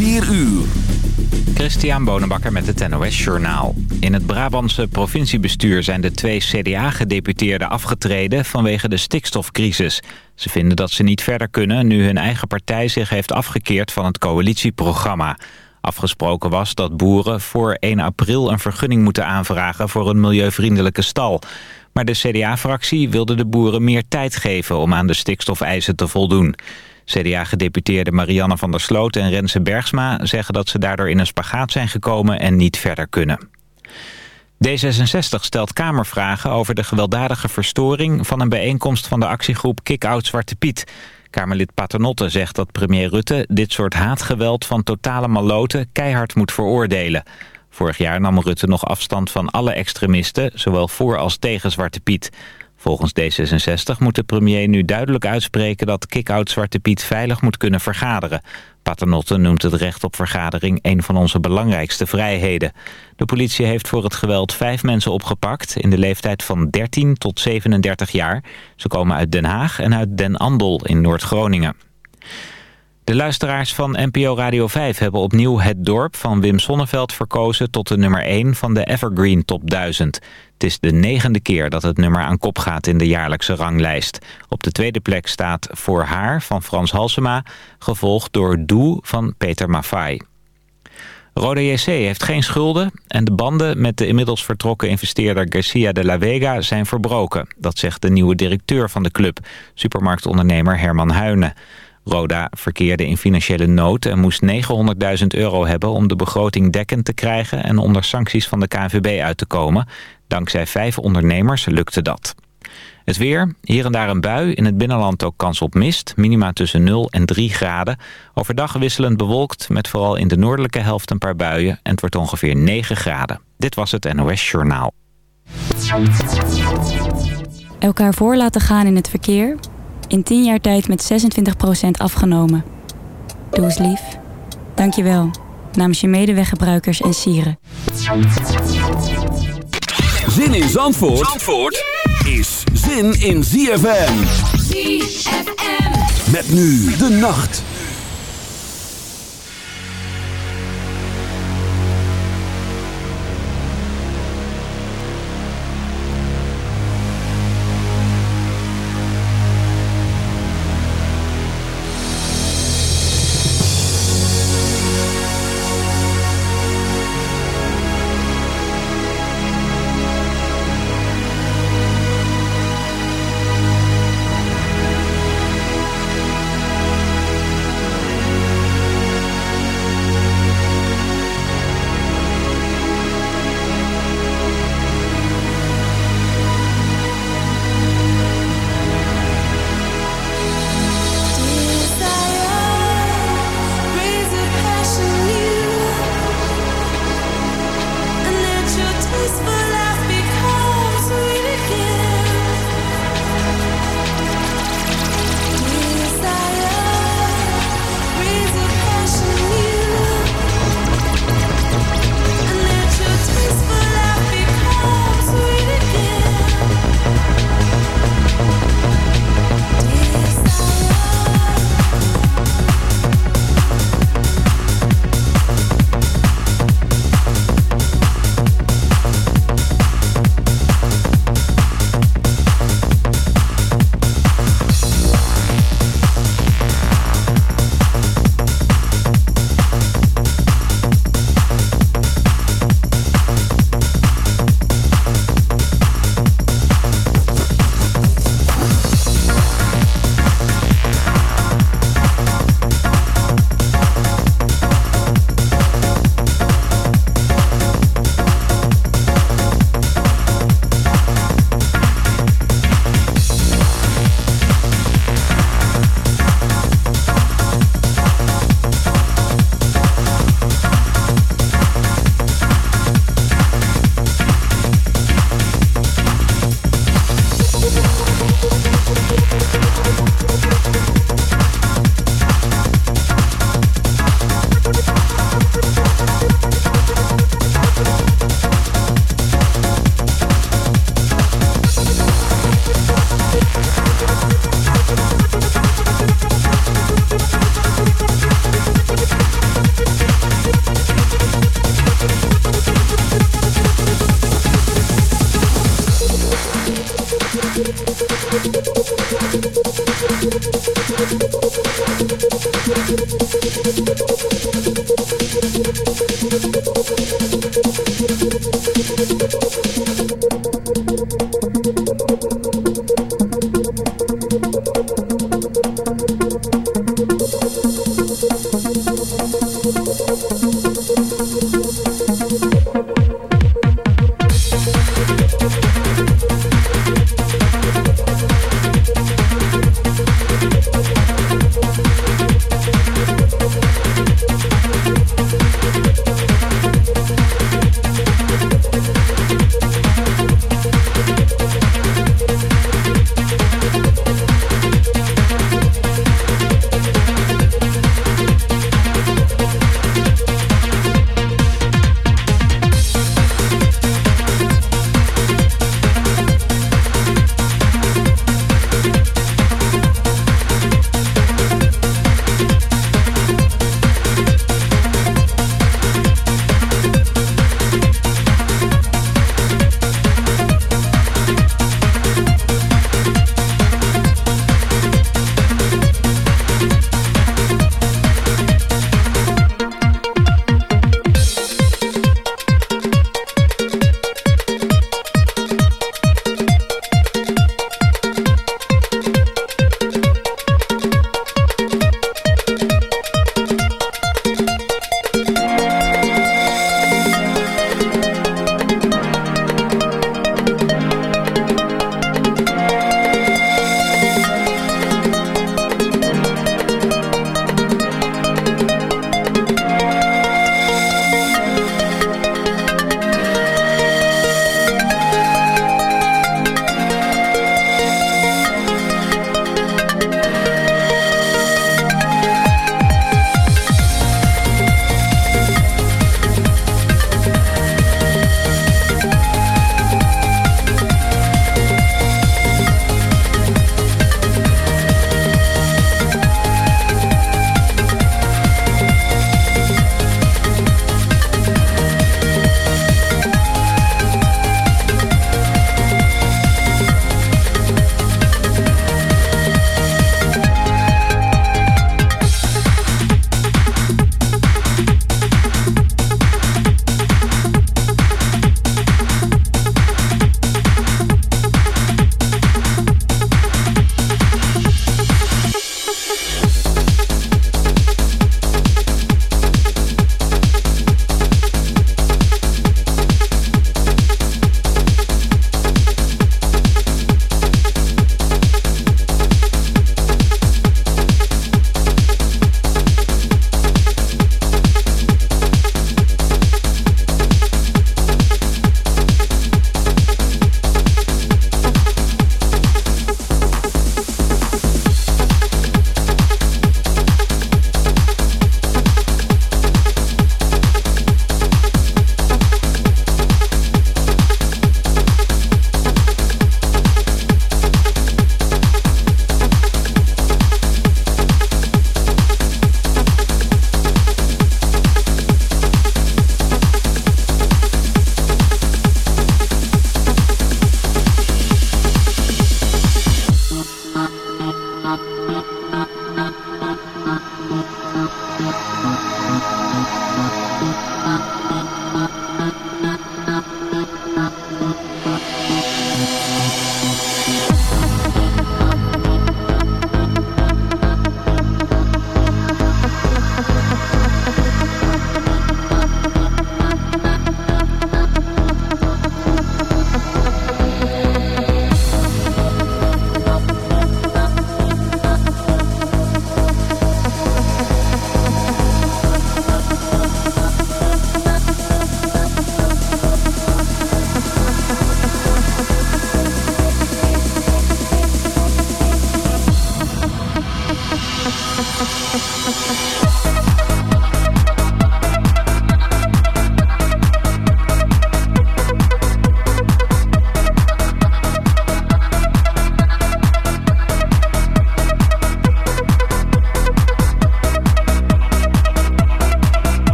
4 uur. Christian Bonenbakker met het NOS Journaal. In het Brabantse provinciebestuur zijn de twee CDA-gedeputeerden afgetreden vanwege de stikstofcrisis. Ze vinden dat ze niet verder kunnen nu hun eigen partij zich heeft afgekeerd van het coalitieprogramma. Afgesproken was dat boeren voor 1 april een vergunning moeten aanvragen voor een milieuvriendelijke stal. Maar de CDA-fractie wilde de boeren meer tijd geven om aan de stikstofeisen te voldoen. CDA-gedeputeerde Marianne van der Sloot en Renze Bergsma zeggen dat ze daardoor in een spagaat zijn gekomen en niet verder kunnen. D66 stelt Kamervragen over de gewelddadige verstoring van een bijeenkomst van de actiegroep Kick-Out Zwarte Piet. Kamerlid Paternotte zegt dat premier Rutte dit soort haatgeweld van totale maloten keihard moet veroordelen. Vorig jaar nam Rutte nog afstand van alle extremisten, zowel voor als tegen Zwarte Piet. Volgens D66 moet de premier nu duidelijk uitspreken dat kick-out Zwarte Piet veilig moet kunnen vergaderen. Paternotte noemt het recht op vergadering een van onze belangrijkste vrijheden. De politie heeft voor het geweld vijf mensen opgepakt in de leeftijd van 13 tot 37 jaar. Ze komen uit Den Haag en uit Den Andel in Noord-Groningen. De luisteraars van NPO Radio 5 hebben opnieuw Het Dorp van Wim Sonneveld verkozen tot de nummer 1 van de Evergreen Top 1000. Het is de negende keer dat het nummer aan kop gaat in de jaarlijkse ranglijst. Op de tweede plek staat Voor Haar van Frans Halsema, gevolgd door Doe van Peter Maffay. Rode JC heeft geen schulden en de banden met de inmiddels vertrokken investeerder Garcia de la Vega zijn verbroken. Dat zegt de nieuwe directeur van de club, supermarktondernemer Herman Huinen. Roda verkeerde in financiële nood en moest 900.000 euro hebben om de begroting dekkend te krijgen en onder sancties van de KNVB uit te komen. Dankzij vijf ondernemers lukte dat. Het weer, hier en daar een bui, in het binnenland ook kans op mist, minima tussen 0 en 3 graden. Overdag wisselend bewolkt, met vooral in de noordelijke helft een paar buien en het wordt ongeveer 9 graden. Dit was het NOS Journaal. Elkaar voor laten gaan in het verkeer in 10 jaar tijd met 26% afgenomen. Doe eens lief. Dank je wel. Namens je medeweggebruikers en sieren. Zin in Zandvoort, Zandvoort is zin in ZFM. ZFM. Met nu de nacht.